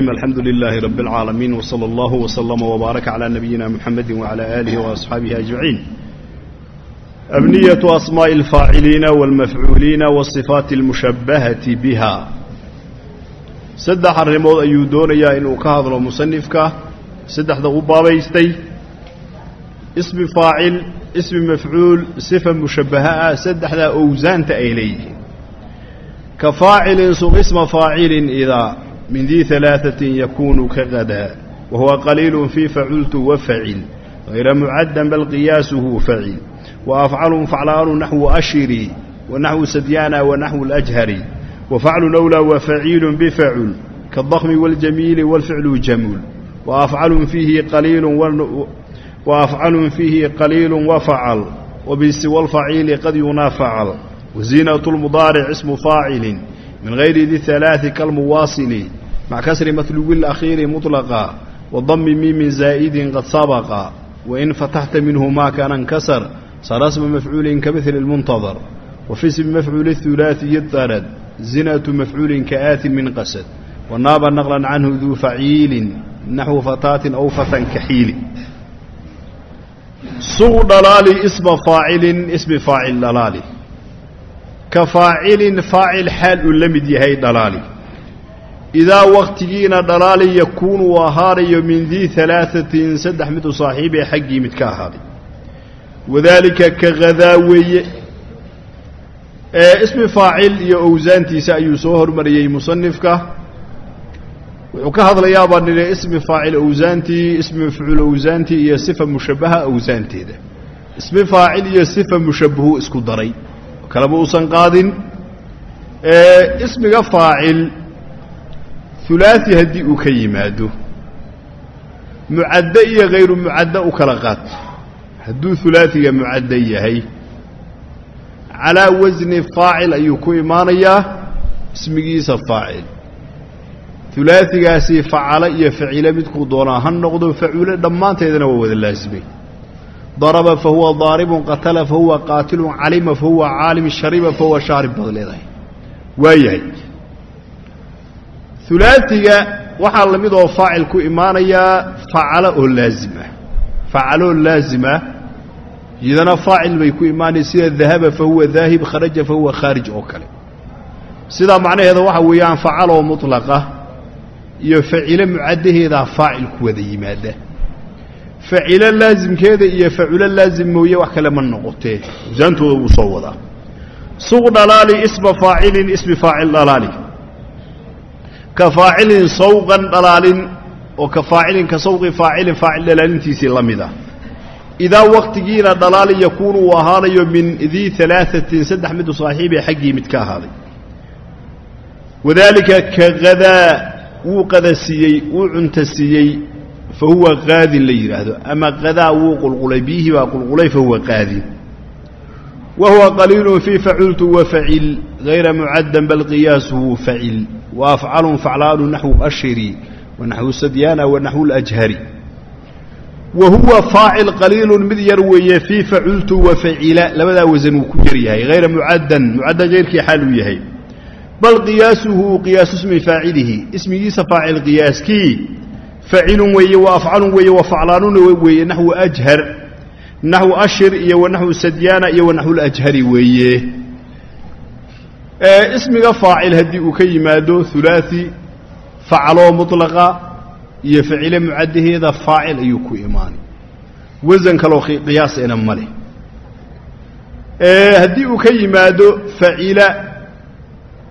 alxamdu lilaahi rabi alcaalamiin wsala allahu wslama wbaaraka calaa nabiyina muxamedi wacala aalihi waasxaabihi ajmaciin abniyatu asmaa'i alfaaciliina waalmafcuuliina wasifaati almushabbahati biha saddex arrimood ayuu doonayaa inuu ka hadlo musanifka saddexda u baabaystay ismi faacil ismi mafcuul sifa mushabbaha ah saddexdaa owsaanta ay leeyihiin ka faacilin suqisma faacilin idaa تأيليه كفاعل سوق اسم فاعل إذا من ذي ثلاثة يكون كغدا وهو قليل في فعلت وفعل غير معدا بل قياسه فعل وأفعل فعلان نحو أشري ونحو سديانا ونحو الأجهري وفعل أولى وفعيل بفعل كالضخم والجميل والفعل جمل وأفعل فيه قليل وأفعل فيه قليل وفعل وبسوى الفعيل قد ينافعل وزينة المضارع اسم فاعل من غير ذي الثلاث كالمواصل مع كسر مثلو الأخير مطلقا وضم ميم زائد قد سبق وإن فتحت منه ما كان انكسر صار اسم مفعول كمثل المنتظر وفي اسم مفعول الثلاثي الطرد زنة مفعول كآت من قسد وناب نقلا عنه ذو فعيل نحو فتاة أو فتى كحيل سوء دلالي اسم فاعل اسم فاعل دلالي كفاacilin faacil xaal uu la mid yahay dhalaali idaa waktigiina dhalaali yakuunu uu min dii alaaثatin saddex mid saaxiibee xaggii mid ka ahaaday wadaalika ka hadaa weeye ismi faacil iyo owsaantiisa ayuu soo hormariyey musanifka wuxuu ka hadlayaa baa nidhi ismi faacil owsaantii ismi mafcuul owsaantii iyo sifa mushabaha owsaanteeda ismi faacil iyo sifa mushabahu isku daray kalaba uusan qaadin ismiga faacil hulaasi haddii uu ka yimaado mucaddo iyo hayru mucaddo u kala qaad hadduu hulaasiga mucaddo yahay calaa wasni faacil ayuu ku imaanayaa ismigiisa faacil. Hulaasigaasi facalo iyo facilo midkuu doonaa ha noqdo facuulo dhammaanteedana waa wada laasimay daraba fahuwa daaribun qatala fahuwa qaatilun calima fahuwa caalim shariba waayahay hulaasiga waxaa la mid oo faacil ku imaanayaa facalo oo laazim ah facaloo laazim ah iyadana faacil bay ku imaanaya sida dahaba fahuwa daahib kharaja fahuwa khaarij oo kale. Sidaa macnaheeda waxa weeyaan facaloo mutlaqa iyo facilo mucaddaheedaa faacil ku wada yimaada. Facilo laasimkeeda iyo faculo laazim mooye wax kale ma noqotee awsaantooda wuu soo wadaa suq dhalaali isma faacilin ismi faacil dhalaali ka faacilin sawqan dhalaalin oo ka faacilin ka sawqi faacilin faacil dhalaalintiisii la mid ah. Idaa waktigiina dhalaali yakuunu uu ahaanayo min dii alaaثatin saddex midu saaxiibee xaggii mid ka ahaaday. Wadaalika ka hadaa wuu qadasiiyey wuu cuntasiiyey fahuwa qaadin la yidhaahdo ama qadaa wuu qulqulay biyihii baa qulqulay fahuwa qaadin. Wa huwa qaliilun fii faciltu wafacil hayra mucaddan bal qiyaasuhu facil wa afcalun faclaanu naxwu ashiri wa naxwu sadyaana wa naxwu lajhari wa huwa faacil qaliilun mid yar weeye fii faciltu wafacila labadaa wasan wuu ku yar yahay hayra mucaddan mucaddan hayrkii xaal uu yahay. Bal qiyaasuhu qiyaasu ismi faacilihi ismigiisa faacil qiyaaskii facilun weeye wa afcalun weeye wa faclaanuna weeye naxwu ajhar naxwu ashir iyo wa naxwu sadyaana iyo wa naxwu lajhari weeye ismiga faacil haddii uu ka yimaado hulaasi facaloo mutlaqa iyo facile mucaddaheeda faacil ayuu ku imaanay wasan kaloo qiyaasena ma leh. Haddii uu ka yimaado facila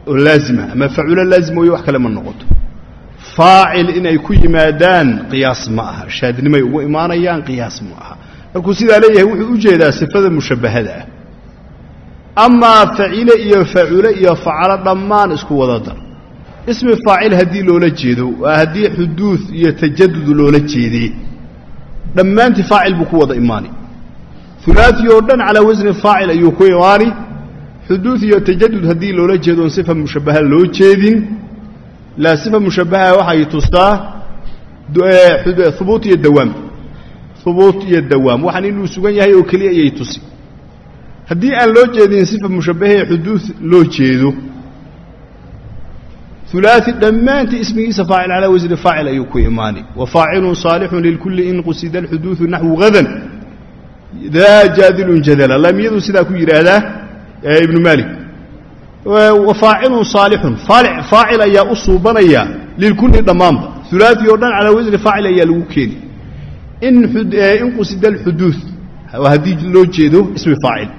oo laazima ama faculo laazim mooye wax kale ma noqoto. Faacil inay ku yimaadaan qiyaas ma aha. Shaadnimay ugu imaanayaan qiyaas ma aha. Markuu sidaa leeyahay wuxuu u jeedaa sifada mushabbahada ah amaa facile iyo facule iyo facalo dhammaan isku wada dar ismi faacil haddii loola jeedo waa haddii xuduud iyo tajadud loola jeedee dhammaantii faacil buu ku wada imaani hulaasi oo dhan calaa wasni faacil ayuu ku imaani xuduud iyo tajadud haddii loola jeedo oon sifa mushabbaha loo jeedin laa sifa mushabbaha waxay tustaa hubuut iyo dawaam hubuut iyo dawaam waxaan inuu sugan yahay oo keliya ayay tusi haddii aan loo jeedin sifa mushabbahee xuduud loo jeedo ulaai dhammaantii ismigiisa faacil calaa wasni faacil ayuu ku imaani wa faacilun saalixun lilkulli in qusida alxuduudu naxwu hadan daa jaadilun jadala. Lamiyadu sidaa ku yidhaahdaa ibnu maalik. Wa faacilun saalixun faacil ayaa u suubanaya lilkulli dhammaanba. Ulaai oo dhan calaa wasni faacil ayaa lagu keeni in qusida alxuduud haddii loo jeedo ismi faacil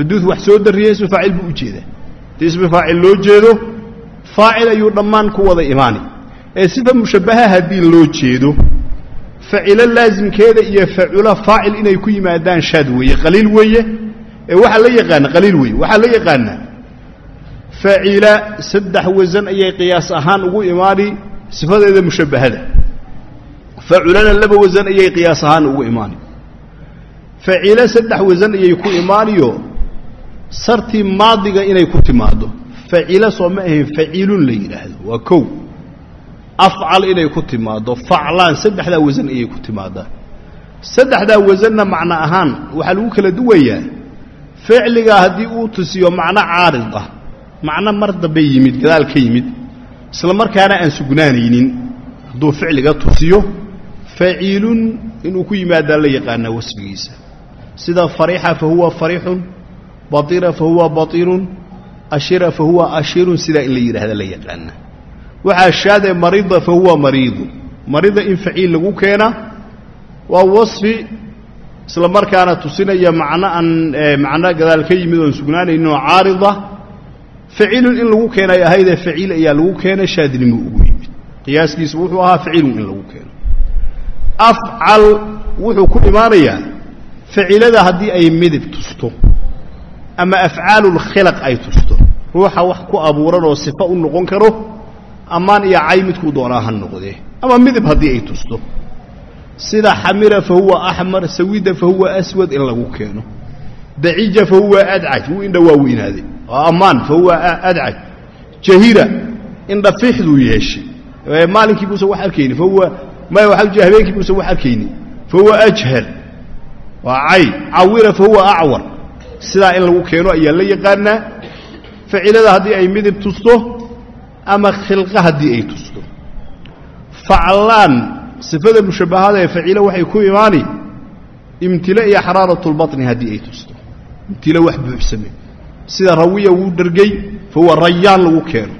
xuduud wax soo dariya ismi faacil buu u jeedaa. Haddii ismi faacil loo jeedo faacil ayuu dhammaan ku wada imaani ee sifa mushabbaha haddii loo jeedo facilo laasimkeeda iyo facula faacil inay ku yimaadaan shaad weeye qaliil weeye. Ee waxaa la yaqaana qaliil weeye waxaa la yaqaanaa facila saddex wasan ayay qiyaas ahaan ugu imaani sifadeeda mushabbahada. Faculana laba wasan ayay qiyaas ahaan ugu imaani. Facilo saddex wasan ayay ku imaaniyo sartii maadiga inay ku timaaddo. Facilo soo ma ahayn faciilun la yidhaahdo waa kow. Afcal inay ku timaaddo. Faclaan saddexdaa wasan ayay ku timaaddaa saddexdaa wasanna macno ahaan waxaa lagu kala duwayaa ficligaa haddii uu tusiyo macno caarid ah. Macno mar dambe yimid gadaal ka yimid. Isla markaana aan sugnaanaynin. Hadduu ficliga tusiyo faciilun inuu ku yimaadaa la yaqaanaa wasfigiisa sida farixa fa huwa farixun baira fa huwa bairun ashira fa huwa ashirun sidaa in la yidhahda la yaqaana waxaa shaade marida fa huwa mariidun marida in faciil lagu keena waa wasfi isla markaana tusinaya macno aan macno gadaal ka yimid oon sugnaanayninoo caarida. Faciilun in lagu keenay ahaydee faciil ayaa lagu keena shaadnimo ugu yimid. Qiyaaskiisu wuxuu ahaa faciilun in lagu keeno. Afcal wuxuu ku imaanayaa facilada haddii ay midib tusto ama afcaalulkhilaq ay tusto ruuxa wax ku abuuran oo sifa u noqon karo ammaan iyo cay midkuu doonaa ha noqdee. Ama midib haddii ay tusto sida xamira fa huwa axmar sawida fa huwa aswad in lagu keeno. Dacija fa huwa adcaj wuu indha waa weynaaday oo ammaan fa huwa adcaj jahira indhafiixduu yeeshay maalinkii buusan wax arkayni fa huwa jira habeenkii buusan wax arkayni fa huwa ajhal waa cay cawira fa huwa acwar sidaa in lagu keeno ayaa la yaqaanaa facilada haddii ay midib tusto ama khilqa haddii ay tusto faclaan sifada mushabbahada ee facilo waxay ku imaani imtilo iyo xaraaratulbaطni haddii ay tusto imtilo wax buuxsame sida rawiya wuu dhergey fa huwa rayaan lagu keeno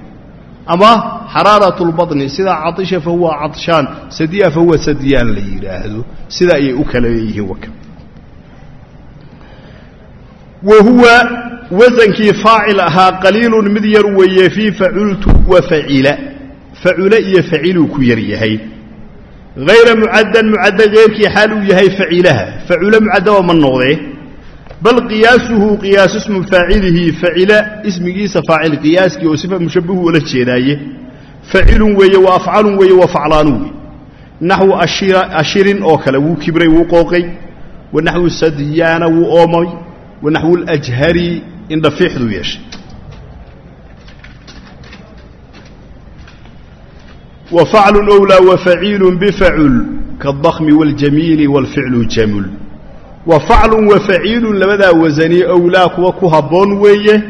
ama xaraaratulbaطni sida caطisha fa huwa caطshaan sadiya fa huwa sadyaan la yidhaahdo sidaa ayay u kala leeyihiin waka wa huwa wasankii faacil ahaa qaliilun mid yar weeye fii facultu wa facila facula iyo faciluu ku yar yahay. Hayra mucaddan mucadda keyrkii xaal uu yahay facilaha facula mucaddaba ma noqdee. Bal qiyaasuhu qiyaasu ismu faacilihi facila ismigiisa faacil qiyaaskii oo sifa mushabbahu ula jeedaaye. Facilun weeye wa afcalun weeye wa faclaanu weeye. Naxwu ashirin oo kale wuu kibray wuu qooqay. Wa naxwu sadyaana wuu oomay wa naxwu lajhari indhafiixduu yeeshay wa faclun owlaa wa faciilun bifacul kaadakmi waاljamiili wاlficlu jamul wa faclun wa faciilun labadaa wasani owlaa kuwa ku habboon weeye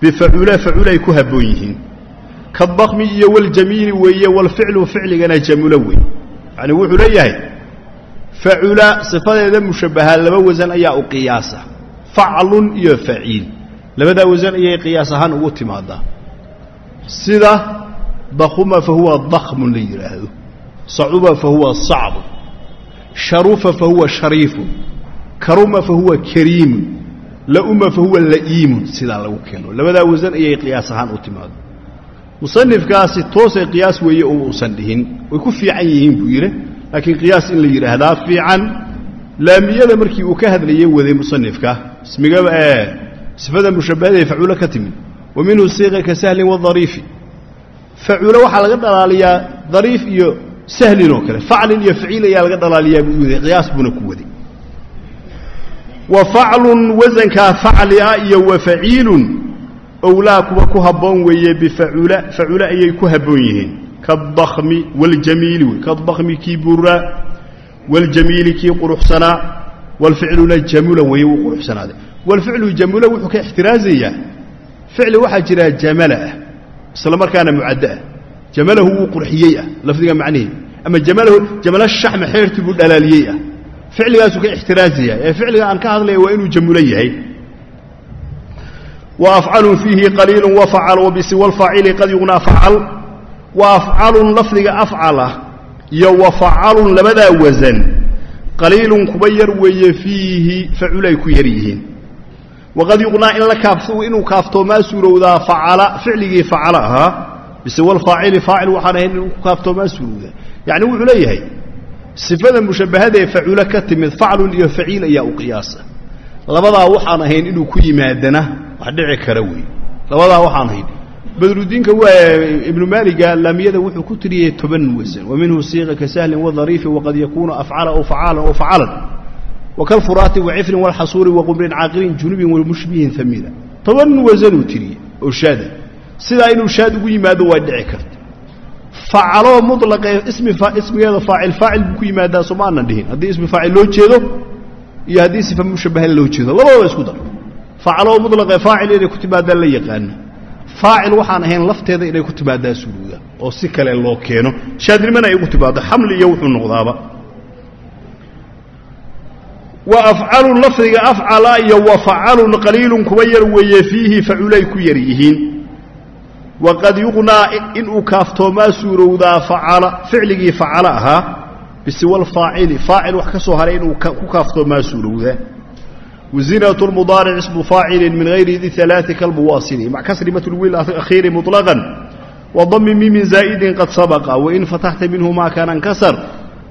bifacula faculay ku habboon yihiin kaadakmi iyo waljamiili weeye walficlu ficligana jamulo weeye yacni wuxuu leeyahay facula laba wasan ayaa u faclun iyo faciil. Labadaa wasan ayay qiyaas ahaan ugu timaadaa sida dakuma fa huwa dakmun la yidhaahdo sacuba fa huwa sacbu sharufa fa huwa shariifun karuma fa huwa kariimun la'uma fa huwa la'iimun sidaa lagu keeno. Labadaa wasan ayay qiyaas ahaan u timaado musanifkaasi toosay qiyaas weeye oo uusan dhihin. Way ku fiican yihiin buu yidhi laakiin qiyaas in la yidhaahdaa fiican. Laamiyada markii uu ka hadlayey waday musanifka sifada mushabbahada ee facuulo ka timid wa minhu siiqa ka sahlin wadariifi facuulo waxaa laga dhalaaliyaa dariif iyo sahlin oo kale faclin iyo faciil ayaa laga dhalaaliyaa buu waday qiyaas buuna ku waday wa faclun wasankaa facli ah iyo wa faciilun owlaa kuwa ku habboon weeye bifacula facula ayay ku habboon yihiin kaadakmi waljamiili wey kaadakmi kii buraa waljamiili kii quruxsanaa walficluna jamula weeye wuu quruxsanaaday walficlu jamula wuxuu ka ixtiraazayaa ficli waxaa jira jamala ah isla markaana mucaddo ah jamalahu wuu qurxiyey ah lafdiga macnihi ama jamalahu jamala shaxma xeertii buu dhalaaliyey ah ficligaasuu ka ixtiraazaya ee ficliga aan ka hadlaya waa inuu jamulo yahay wa afcalun fiihi qaliilun wafacal wabisiwa alfaacili qad yugnaa facal wa afcalun lafdiga afcal ah iyo wa facalun labadaa wasan qaliilun kuba yar weeye fiihi faculay ku yar yihiin. Waqad yuqnaa in la kaafto inuu kaaftoomaa suurowdaa facala ficligii facala ahaa bisiwa alfaacili faacil waxaan ahayn inuu ku kaaftoomaa suurowdaa. Yacni wuxuu leeyahay sifada mushabbahada ee faculo ka timid faclun iyo faciil ayaa u qiyaasa. Labadaa waxaan ahayn inuu ku yimaadana wax dhici kara wey labadaa waxaan ahayn badrudiinka ibnu maaliga laamiyada wuxuu ku tiriyey toban wasan wa siiqa ka sahlin wadariifi waqad yakuunu afcala aw facaalan aw facalan wakalfuraati wacifrin walxasuuri waqumrin caaqilin junubin wamushbihin amiina toban wasanuu tiriyey oo shaada. Sidaa inuu shaad ugu yimaado waa dhici karta. Facaloo mulaqe ismi ismigeeda faacil faacil buu ku yimaadaa sooma dhihin. Haddii ismi faacil loo jeedo iyo haddii sifa mushabahan loo jeedo labadaba isku dar. Facaloo mulaqe faacil inay ku timaadaan la yaqaana faacil waxaan ahayn lafteeda inay ku timaadaa suruuda oo si kale loo keeno. Shaadnimana ay ugu timaado xamli iyo wuxuu noqdaaba. Wa afcalun lafdiga afcala iyo wa facalun qaliilun kuwa yar weeye fiihi faculay ku yar yihiin. Waqad yuqnaa inuu kaaftoomaa suurowdaa facala ficligii facala ahaa bisiwa alfaacili faacil wax ka soo haray inuu ku kaaftoomaa suurowdaa wazinatu lmudaaric ismu faacilin min hayri di alaai kalmuwaasili mac kasri matlwi akhiiri muطlaqan wadami mimin zaa'idin qad sabaqa wain fataxta minhu ma kaana nkasar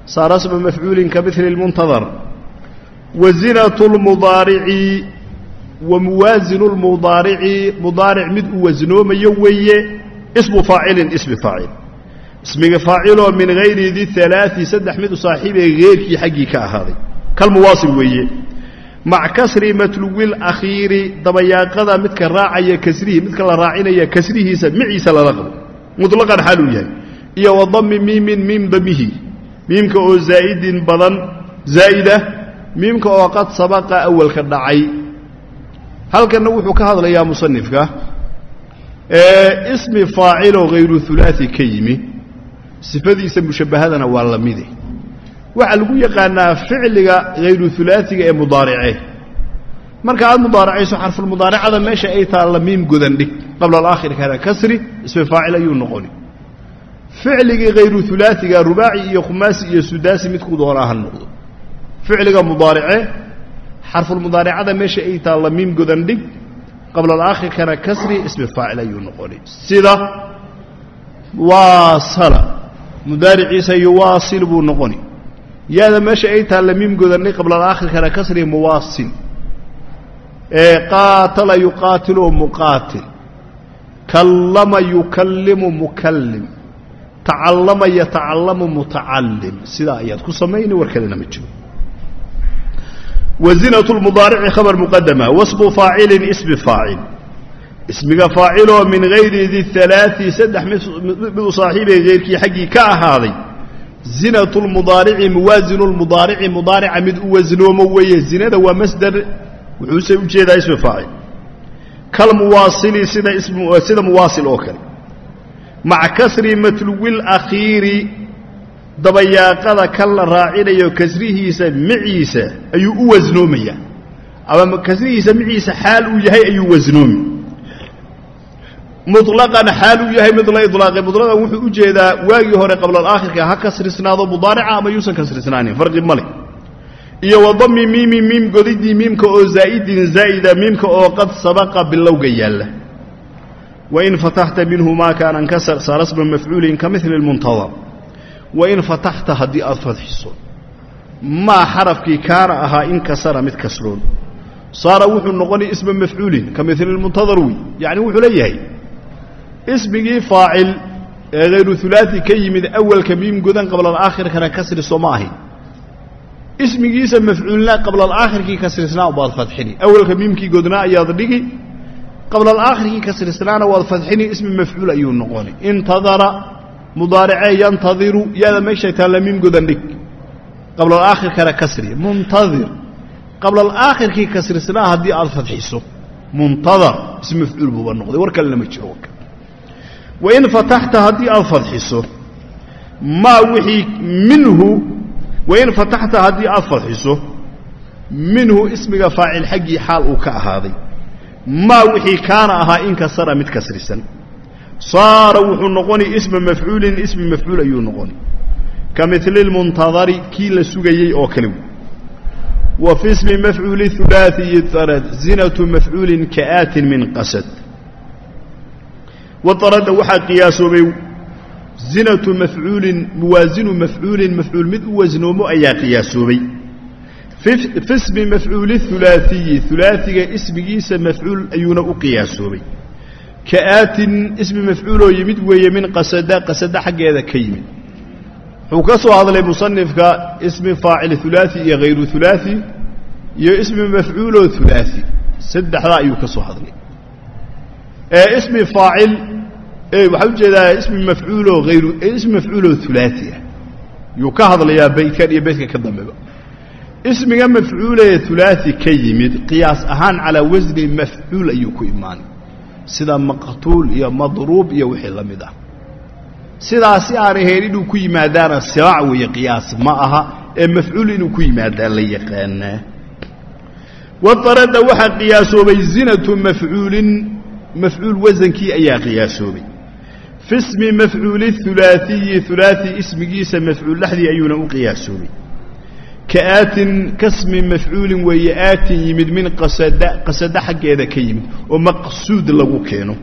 saara sma mafcuulin kamili lmuntadar wazinatu lmudaarici wa muwaasinu lmudaarici mudaaric mid uu wasnoomayo weeye ismu faacilin ismi faacil ismiga faaciloo min hayri di alaai saddex mid u saaxiibee geerkii xaggii ka ahaaday kalmuwaasil weeye mac kasri matluwil akhiiri dabayaaqada midka raacaya kasrihi midka la raacinaya kasrihiisa miciisa lala qabo. Muطlaqan xaaluu yahay. Iyo wa miimin miim damihi miimka oo zaa'idin badan zaa'ida miimka oo qad sabaqa awalka dhacay. Halkanna wuxuu ka hadlayaa musanifka ismi faaciloo hayru hulaai ka yimi. Sifadiisa mushabbahadana waa la mide waxaa lagu yaqaanaa ficliga hayru hulaaiga ee mudaarice marka aad mudaaracayso xarfulmudaaracada meesha ay taalla miim godan dhig qabla alaakhirkana kasri ismi faacil ayuu noqoni. Ficligii hayru hulaaiga rubaaci iyo khumaasi iyo sudaasi midkuu doonaa ha noqdo. Ficliga mudaarice xarfulmudaaracada meesha ay taalla miim godan dhig qabla alaakhirkana kasri ismi faacil ayuu noqoni. Sida waasala mudaariciisa yuwaasil buu noqoni yaada meesha ay taalla miim godannay qabla alaakhirkana kasri muwaasil ee qaatala yuqaatilu muqaatil. Kallama yukallimu mukallim. Tacallama yatacallamu mutacallim. Sidaa ayaad ku samayni war kalena ma jiro. Wazinatu lmudaarici khabar muqadama wasmu faacilin ismi faacil. Ismiga faaciloo min hayri di alaai saddex mid u saaxiibee heyrkii xaggii ka ahaaday zinatu lmudaarici muwaasinu lmudaarici mudaarica mid u wasnoomo weeye zinada waa masder wuxuuse u jeedaa ismi faacil. Kalmuwaasili sida muwaasil oo kale. Maca kasri matluwil akhiiri dabayaaqada kan la raacinayo kasrihiisa miciisa ayuu u wasnoomayaa ama kasrihiisa miciisa xaal uu yahay ayuu wasnoomi mulaqan xaal uu yahay mid la ilaaqay mulaqan wuxuu u jeedaa waagii hore qabla alaakhirka ha kasrisnaado mudaarica ama yuusan kasrisnaanin farqi male iyo wa dami miimi miim godidii miimka oo zaa'idin zaa'ida miimka oo qad sabaqa bilowga yaalla. Wain fataxta minhu maa kaana nkasar saara sma mafcuulin ka mili lmuntadar wain fataxta haddii aad fadxiso maa xarafkii kaana ahaa inkasara mid kasroon. Saara wuxuu noqonay isma mafcuulin ka mili lmuntadar wey yacni wuxuu leeyahay ismigii faacil ee hayru hulaai ka yimid awalka miim godan qabla alaakhirkana kasri soo ma ahayn. Ismigiisa mafcuulna qabla alaakhirkii kasrisnaa baad fadxini. Awalka miimkii godnaa ayaad dhigi qabla alaakhirkii kasrisnaana waad fadxini ismi mafcuul ayuu noqoni intadara mudaaricee yantadiru yaada meeshay taalla miim godan dhig qabla alaakhirkana kasri. Muntadir qabla alaakhirkii kasrisnaa haddii aad fadxiso. Muntadar ismi mafcuul buuba noqday. War kalena ma jiro wain fataxta haddii aad fadxiso maa wixii minhu wain fataxta haddii aad fadxiso minhu ismiga faacil xaggii xaal uu ka ahaaday. Maa wixii kaana ahaa in kasara mid kasrisan saara wuxuu noqoni isma mafcuulin ismi mafcuul ayuu noqoni. Ka mili lmuntadari kii la sugayey oo kale wa fi smi mafcuuli hulaaثiyi arad zinatu mafcuulin kaaatin min qasad wadarada waxaa qiyaasoobay zinatu mafcuulin muwaasinu mafcuulin mafcuul mid u wasnoomo ayaa qiyaasoobay. Fismi mafcuuli hulaaiyi hulaaiga ismigiisa mafcuul ayuuna u qiyaasoobay. Kaaatin ismi mafcuuloo yimid weeye min qasada qasada xaggeeda ka yimid. Wuxuu ka soo hadlay musanifka ismi faacil hulaai iyo hayru hulaai iyo ismi mafcuuloo hulaai saddexdaa ayuu ka soo hadlay ee ismi faacil waxaa u jeedaa ismi mafcuuloo hayru ismi mafcuuloo hulaaثi ah yuu ka hadlayaa baydkan iyo baydka ka dambeba. Ismiga mafcuulee hulaaثi ka yimid qiyaas ahaan calaa wasni mafcuul ayuu ku imaanay sida maqtuul iyo madruub iyo wixii la mid ah. Sidaas si aan ahayn inuu ku yimaadaana sibaac weeye qiyaas ma aha ee mafcuul inuu ku yimaadaa la yaqaanaa. Wadarada waxaa qiyaasoobay zinatu mafcuulin mafcuul wasankii ayaa qiyaasoobay fi smi mafcuuli hulaaثiyi hulaaثi ismigiisa mafcuul dhexdii ayuuna u qiyaasoobay ka aatin kasmi mafcuulin weeye aatin yimid min qasada qasada xaggeeda ka yimid oo maqsuud lagu keeno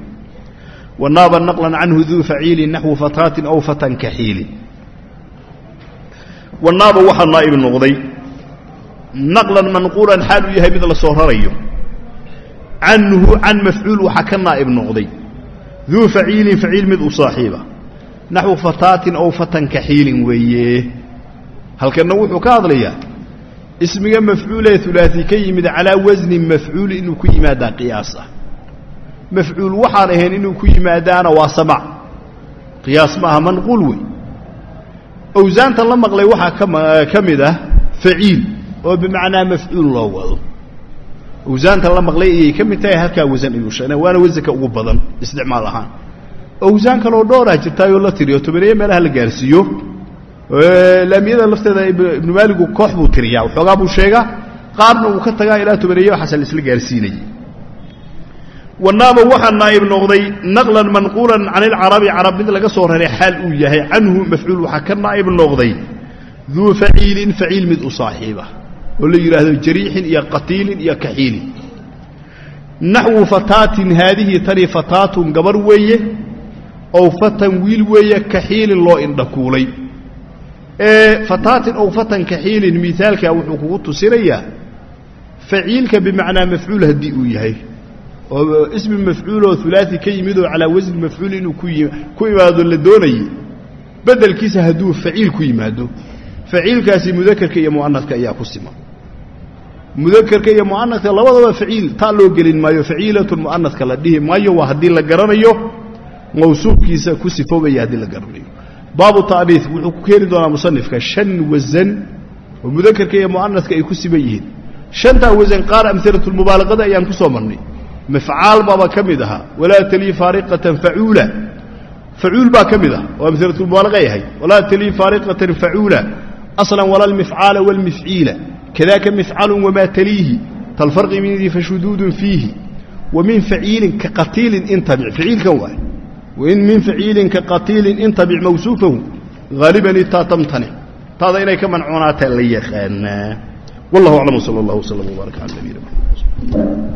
wanaaba naqlan canhu duu faciilin naxwu fataatin aw fatan kaxiilin wanaaba waxaa naa'ib noqday naqlan manquulan xaal uu yahay mid la soo rarayo canhu can mafcuul waxaa ka naa'ib noqday. Duu faciilin faciil mid u saaxiiba. Naxwu fataatin aw fatan kaxiilin weeye. Halkanna wuxuu ka hadlayaa ismiga mafcuulee hulaaثi ka yimid calaa wasni mafcuul inuu ku yimaadaa qiyaas ah mafcuul waxaan ahayn inuu ku yimaadaana waa samac. Qiyaas ma aha manquul wey. Awsaanta la maqlay waxaa ka mid ah faciil oo bimacnaa mafcuul loo wado awsaanta la maqlay ayay ka mid tahay halkaa wasan ayuu sheegnay. Waana wasanka ugu badan isticmaal ahaan. Awsaan kaloo dhooraa jirtaayoo la tiriyo tobaneeye meelaha la gaarsiiyo. Laamiyada lafteeda ibnu maaligu koox buu tiriyaa waxoogaa buu sheegaa qaarna uu ka tagaa ilaa tobaneeye waxaasa laisla gaarsiinayay. Wanaaba waxaa naa'ib noqday naqlan manquulan can carab mid laga soo raray xaal uu yahay canhu mafcuul waxaa ka naa'ib noqday duu faciilin faciil mid u saaxiiba oo la yidhaahdo jariixin iyo qatiilin iyo kaxiilin. Naxwu fataatin haadihii tani fataatun gabar weeye ow fatan wiil weeye kaxiilin loo indhakuulay. Fataatin ow fatan kaxiilin miaalkaa wuxuu kugu tusinayaa faciilka bimacnaa mafcuul haddii uu yahay. Oo ismi mafcuuloo ulaai ka yimid oo calaa wasni mafcuul inuu ku imaado la doonayey bedelkiisa hadduu faciil ku yimaado. Faciilkaasi mudakerka iyo mu'anadka ayaa ku siman mudakerka iyo mu'anadka labadaba faciil taa loo gelin maayo. Faciilatun mu'anadka la dhihi maayo waa haddii la garanayo mawsuufkiisa ku sifoobaya haddii la garanayo. Baabu ta'niis wuxuu ku keeni doonaa musanifka shan wasan oo mudakerka iyo mu'anadka ay ku siman yihiin. Shantaa wasan qaar amhilatulmubaalaqada ayaan ku soo marnay. Mafcaal baaba ka mid ahaa. Walaa talii faariqatan facuula. Facuul baa ka mid ah oo amhilatulmubaalaqa yahay walaa talii faariqatan facuula. Aslan wala almifcaala waalmifciila kadaaka mifcalu wamaa taliihi talfarqi mindii fashuduudun fiihi wa min faciilin ka qatiilin intabic faciilkan waay wain min faciilin ka qatiilin intabic mawsuufahu haaliban itaa tamtanic taada inay ka mancoonaataa la yaqaanaa wallahu aclam sala allah wslam wbaarak cala nabiyina mxamed